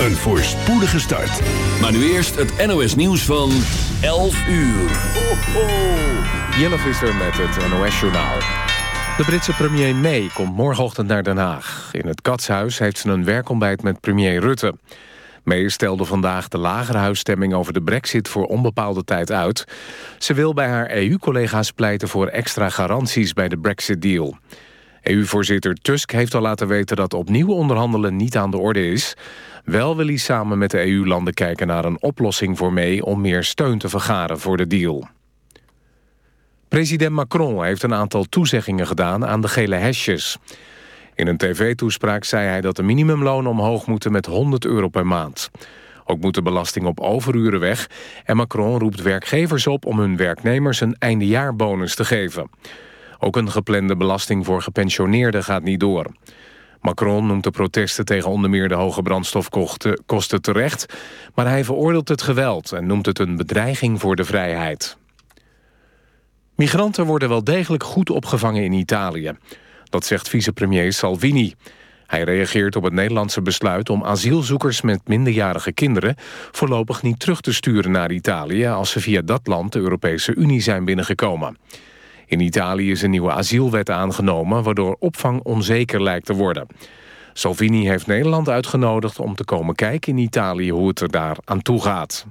Een voorspoedige start. Maar nu eerst het NOS nieuws van 11 uur. Ho, ho. Jelle Visser met het NOS-journaal. De Britse premier May komt morgenochtend naar Den Haag. In het Katshuis heeft ze een werkontbijt met premier Rutte. May stelde vandaag de lagerhuisstemming over de brexit voor onbepaalde tijd uit. Ze wil bij haar EU-collega's pleiten voor extra garanties bij de brexit-deal. EU-voorzitter Tusk heeft al laten weten dat opnieuw onderhandelen niet aan de orde is. Wel wil hij samen met de EU-landen kijken naar een oplossing voor mee... om meer steun te vergaren voor de deal. President Macron heeft een aantal toezeggingen gedaan aan de gele hesjes. In een tv-toespraak zei hij dat de minimumloon omhoog moeten met 100 euro per maand. Ook moet de belasting op overuren weg... en Macron roept werkgevers op om hun werknemers een eindejaarbonus te geven. Ook een geplande belasting voor gepensioneerden gaat niet door. Macron noemt de protesten tegen onder meer de hoge brandstofkosten terecht... maar hij veroordeelt het geweld en noemt het een bedreiging voor de vrijheid. Migranten worden wel degelijk goed opgevangen in Italië. Dat zegt vicepremier Salvini. Hij reageert op het Nederlandse besluit om asielzoekers met minderjarige kinderen voorlopig niet terug te sturen naar Italië als ze via dat land de Europese Unie zijn binnengekomen. In Italië is een nieuwe asielwet aangenomen... waardoor opvang onzeker lijkt te worden. Salvini heeft Nederland uitgenodigd om te komen kijken in Italië... hoe het er daar aan toe gaat.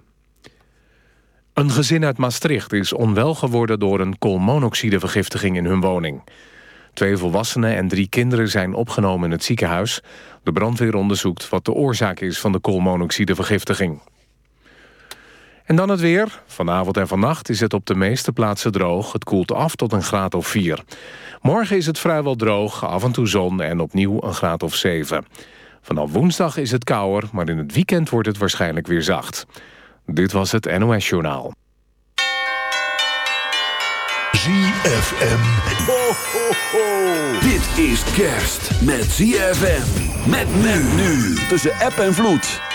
Een gezin uit Maastricht is onwel geworden door een koolmonoxidevergiftiging in hun woning. Twee volwassenen en drie kinderen zijn opgenomen in het ziekenhuis. De brandweer onderzoekt wat de oorzaak is van de koolmonoxidevergiftiging. En dan het weer. Vanavond en vannacht is het op de meeste plaatsen droog. Het koelt af tot een graad of 4. Morgen is het vrijwel droog, af en toe zon en opnieuw een graad of 7. Vanaf woensdag is het kouder, maar in het weekend wordt het waarschijnlijk weer zacht. Dit was het NOS Journaal. ZFM. Ho, ho, ho. Dit is kerst met ZFM. Met men nu. Tussen app en vloed.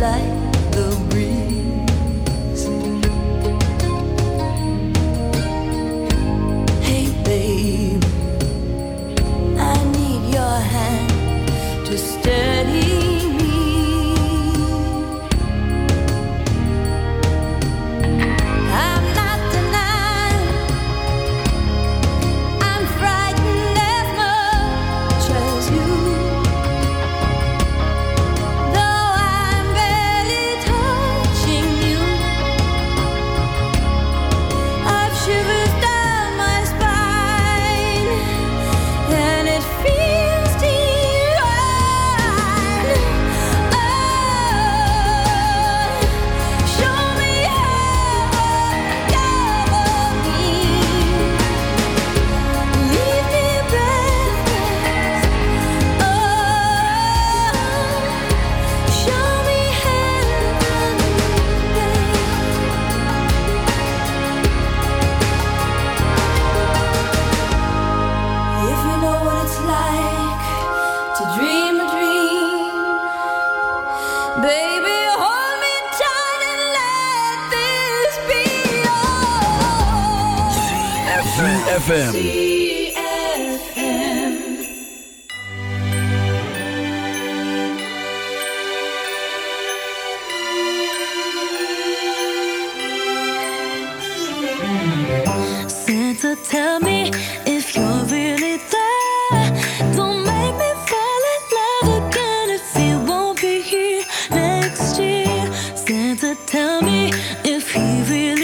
来。Tell me if he really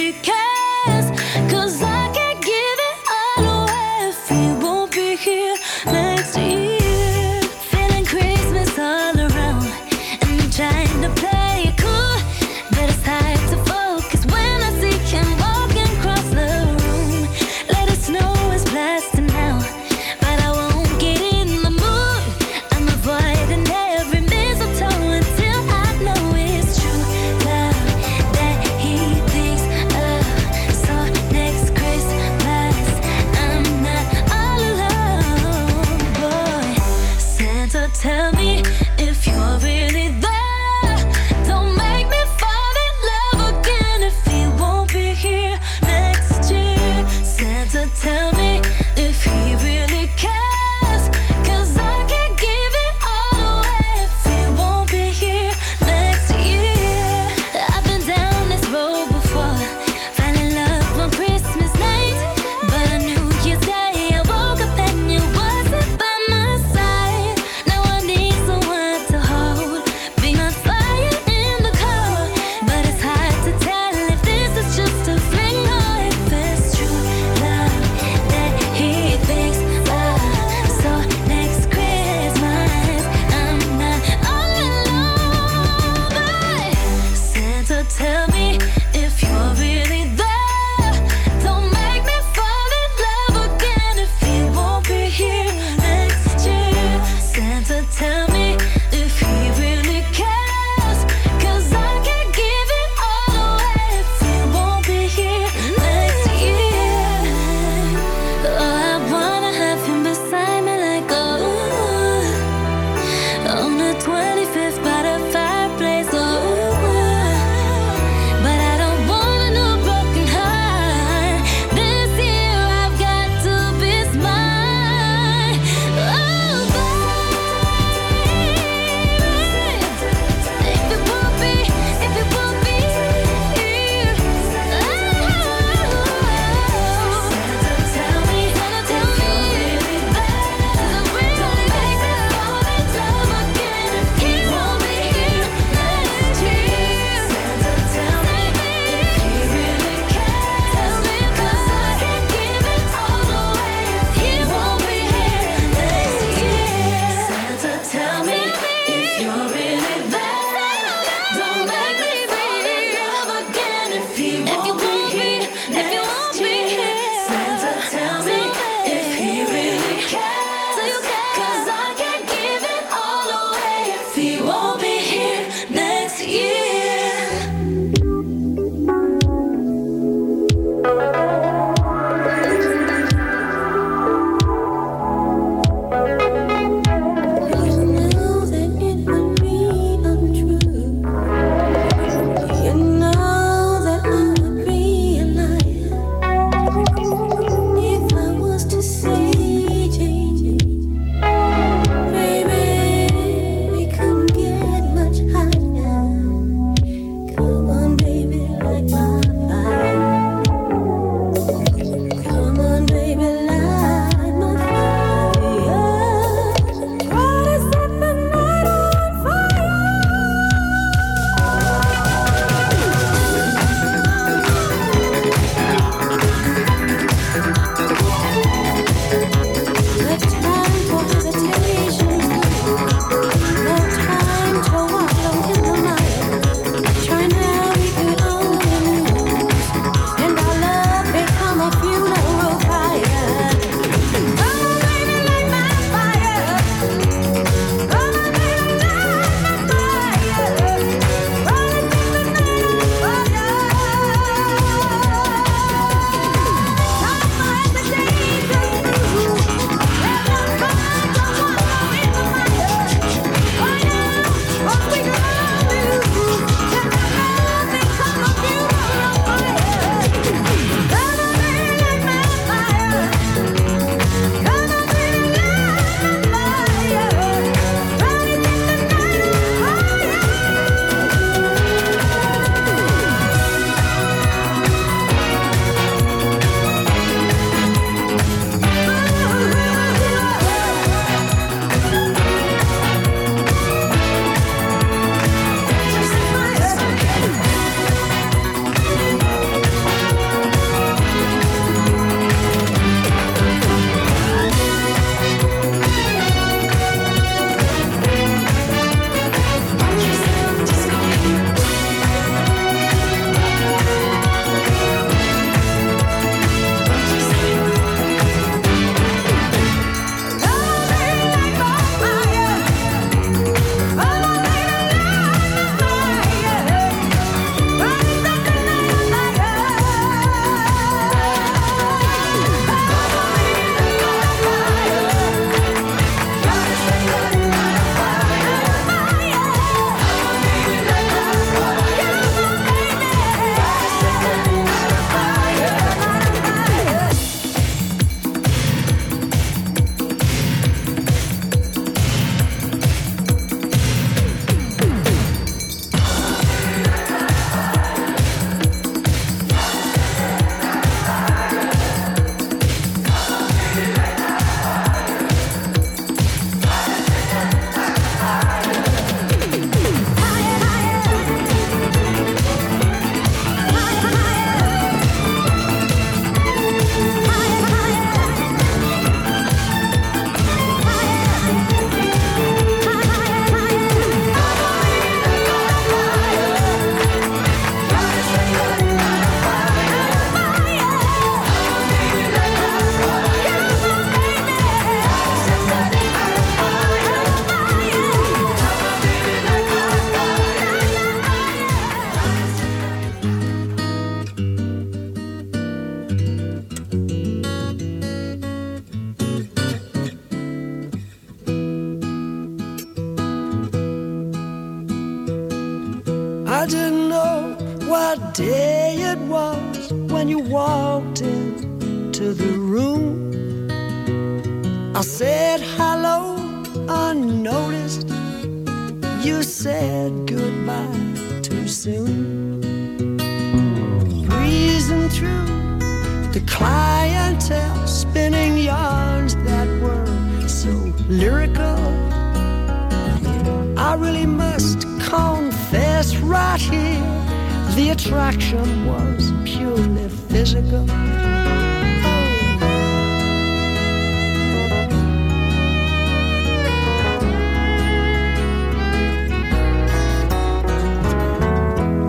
attraction was purely physical.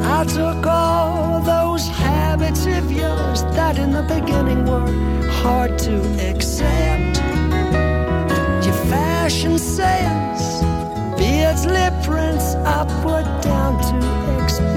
I took all those habits of yours that in the beginning were hard to accept. Your fashion sense, beards, lip prints, upward down to expect.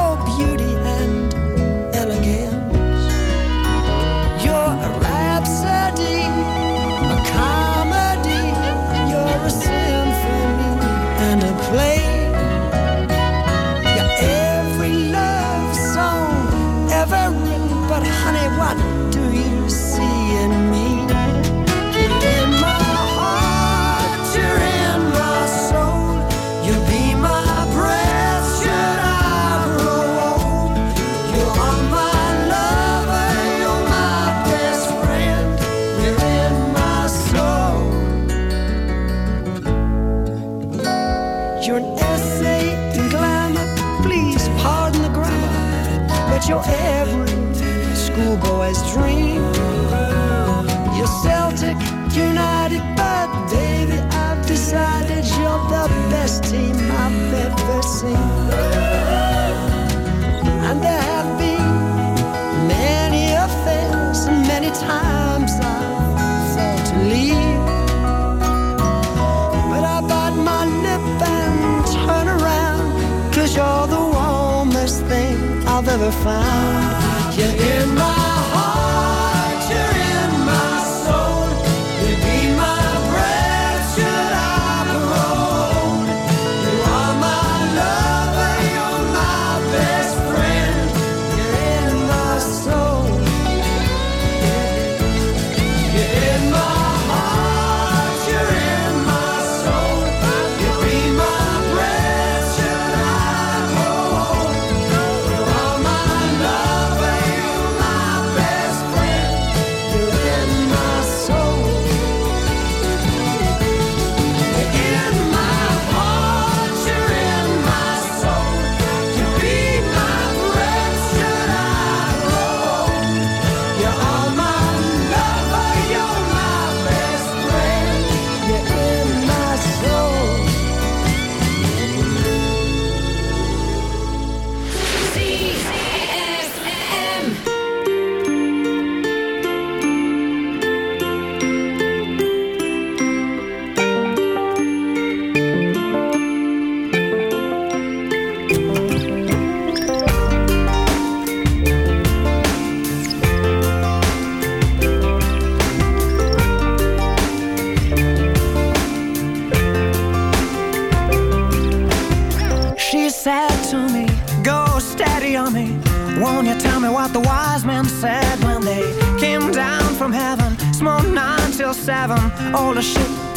cloud.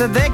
that they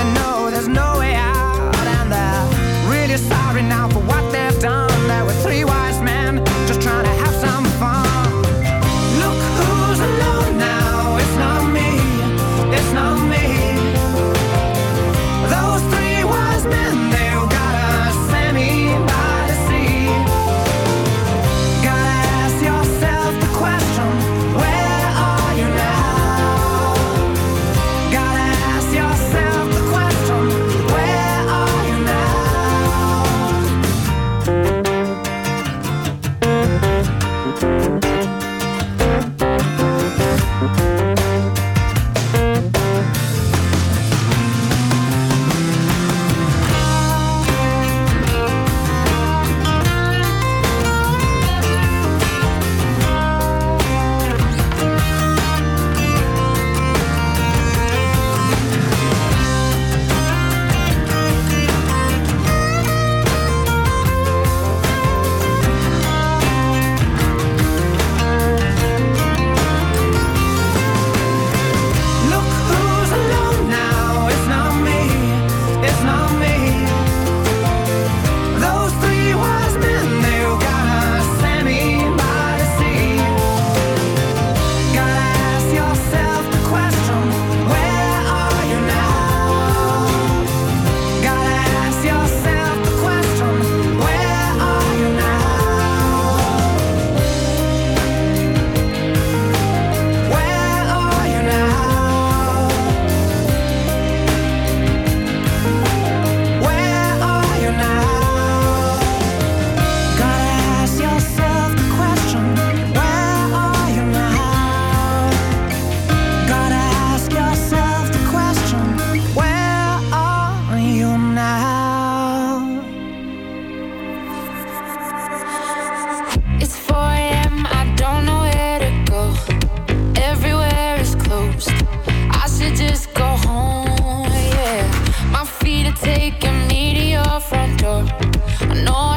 I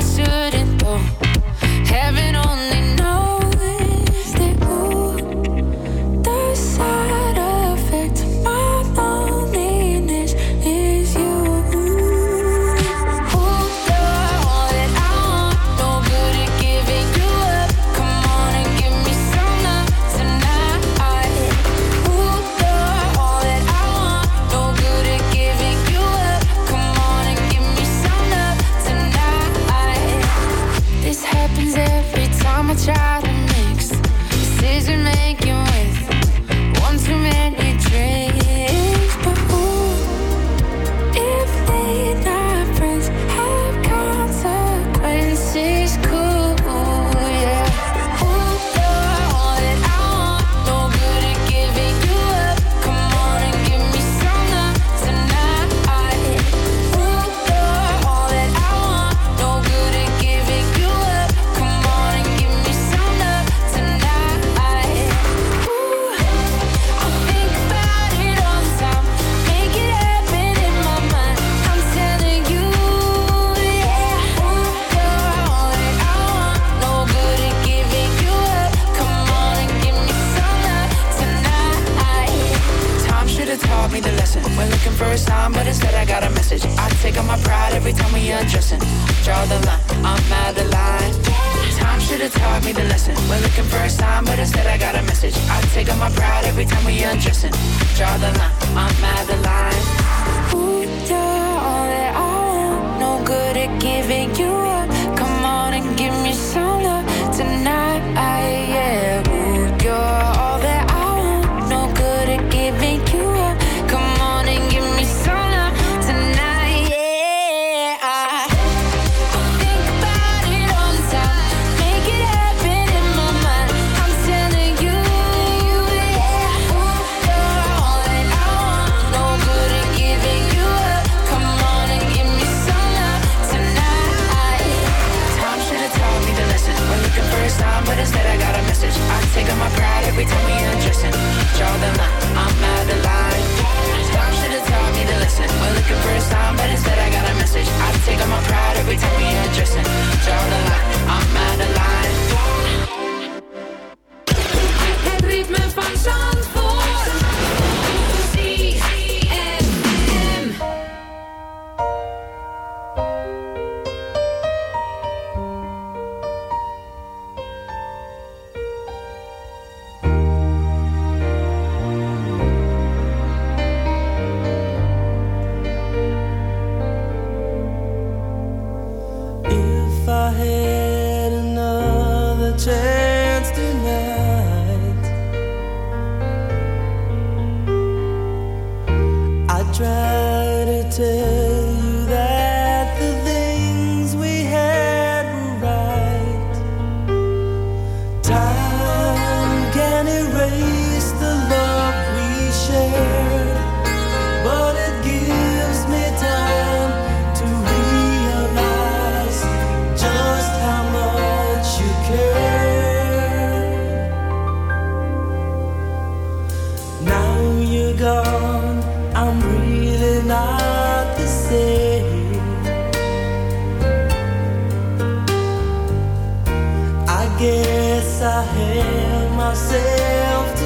guess I held myself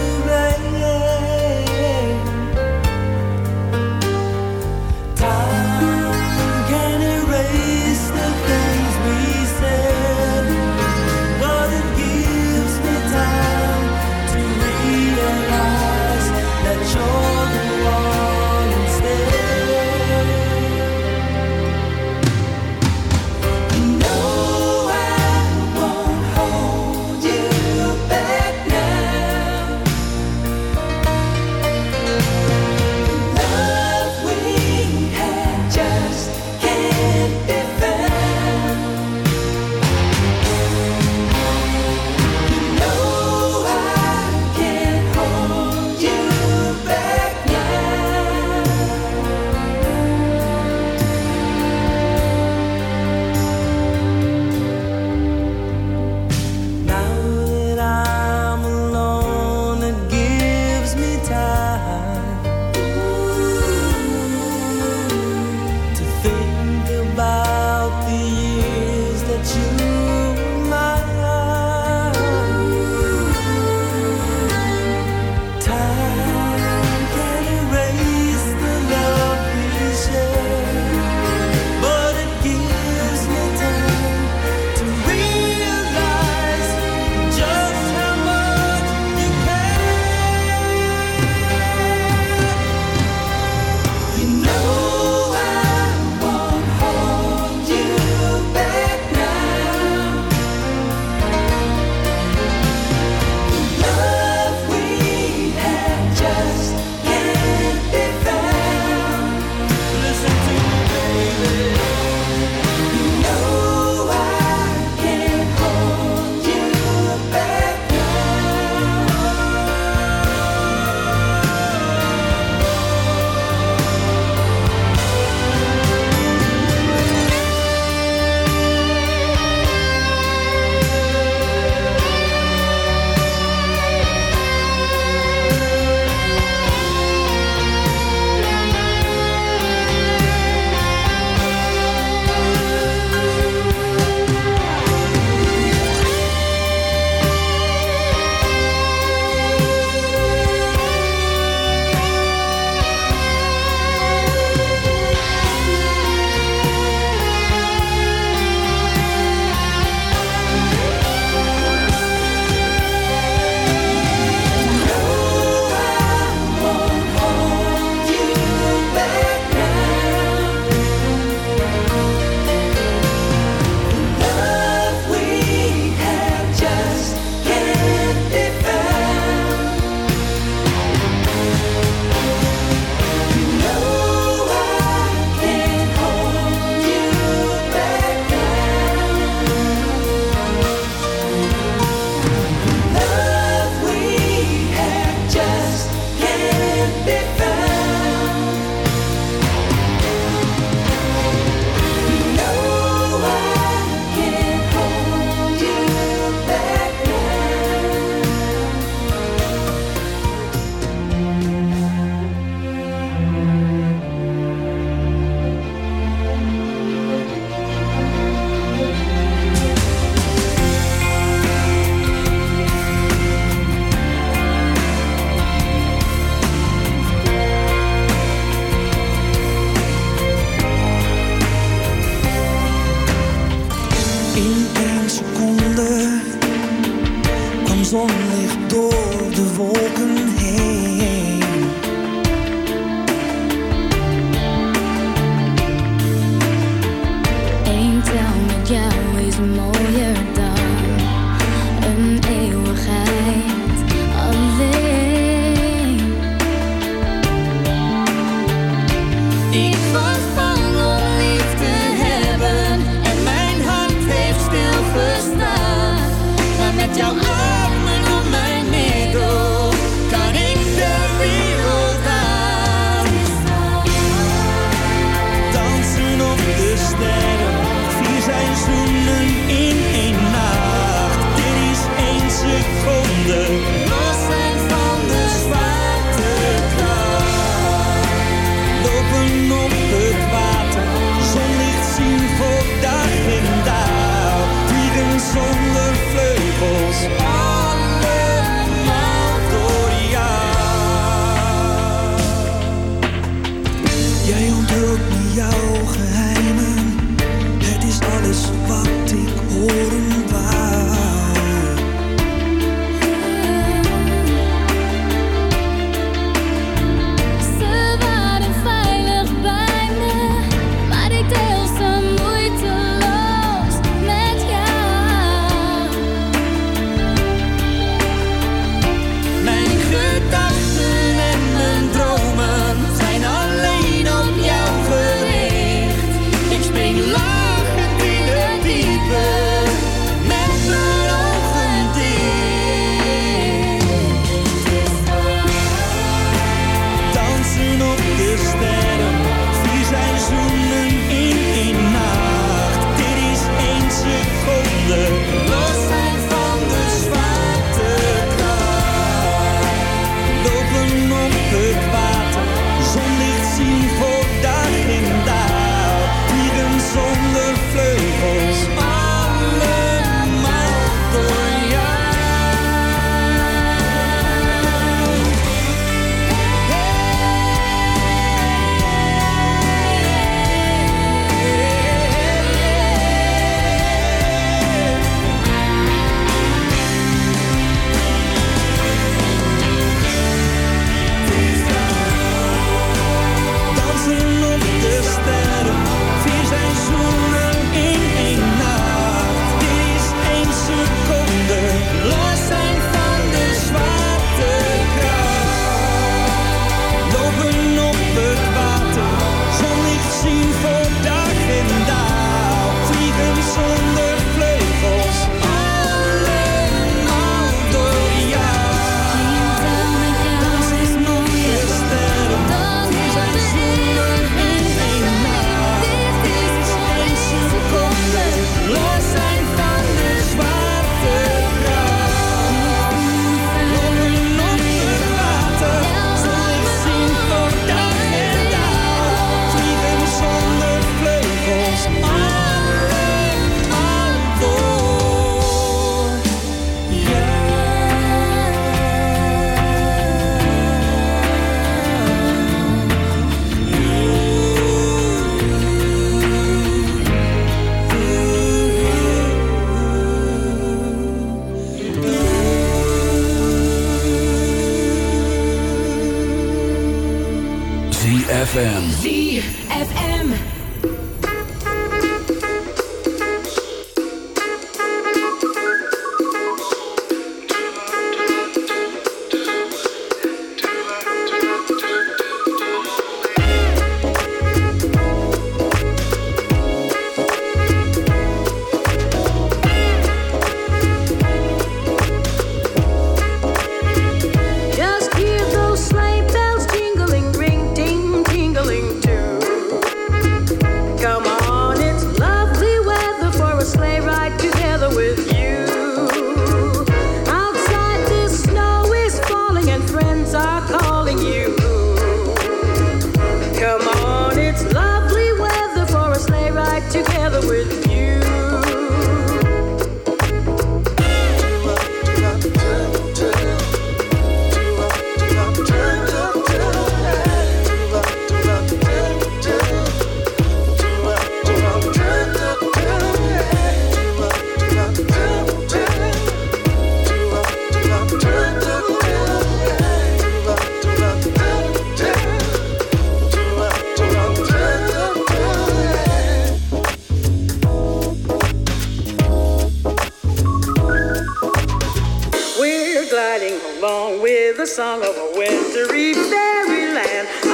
the song of a wintry fairyland.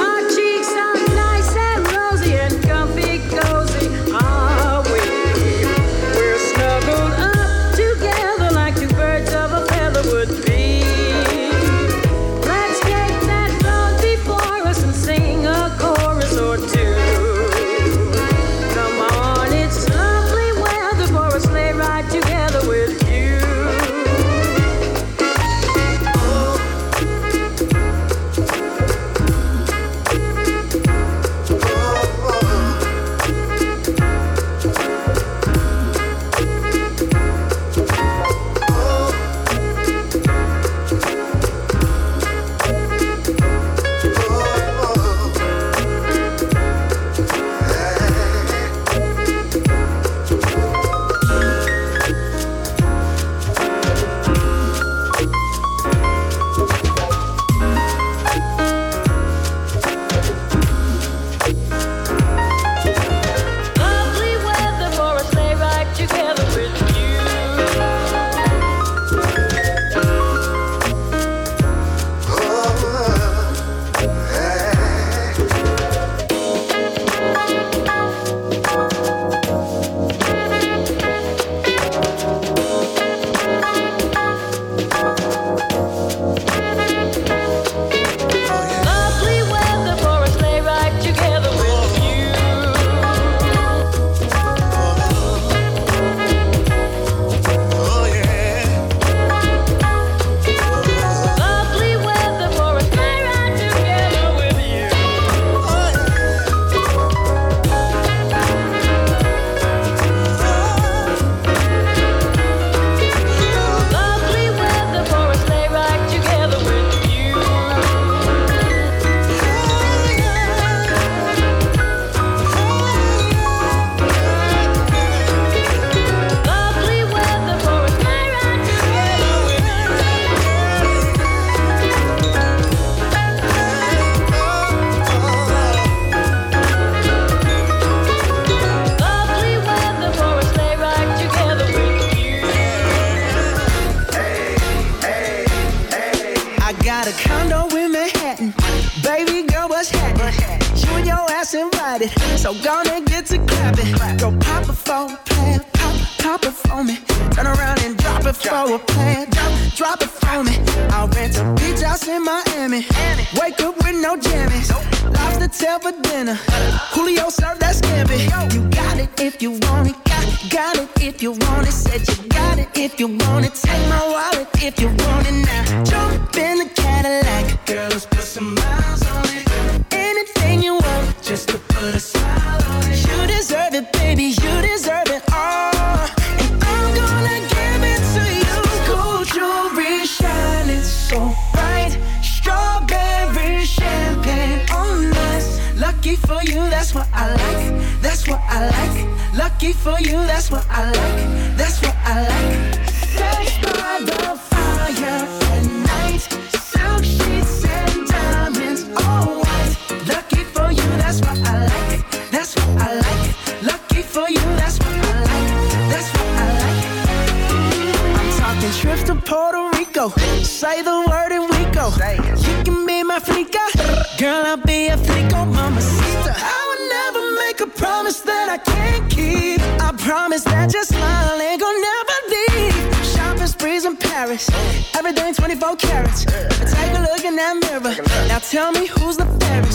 freaka. Girl, I'll be a freako, mamacita. I would never make a promise that I can't keep. I promise that your smile ain't going never leave. Shopping sprees in Paris, everything 24 carats. Take a look in that mirror. Now tell me who's the fairest.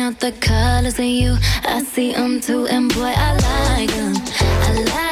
out the colors in you. I see them too, and boy, I like them. I like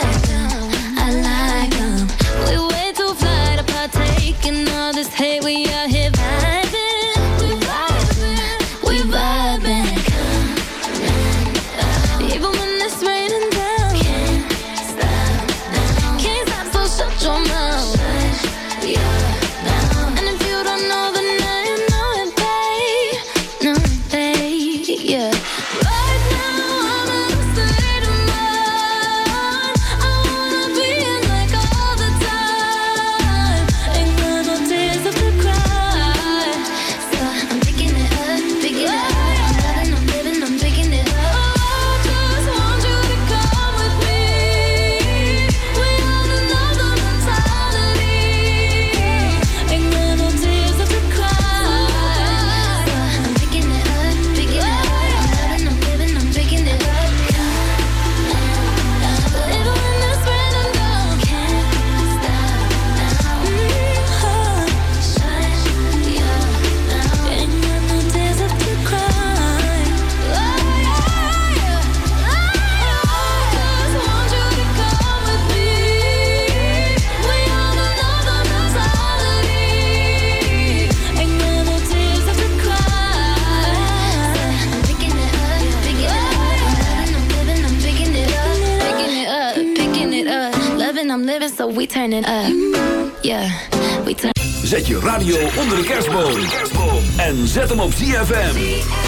turning up. Yeah, we turn... Zet je radio onder de kerstboom. En zet hem op ZFM.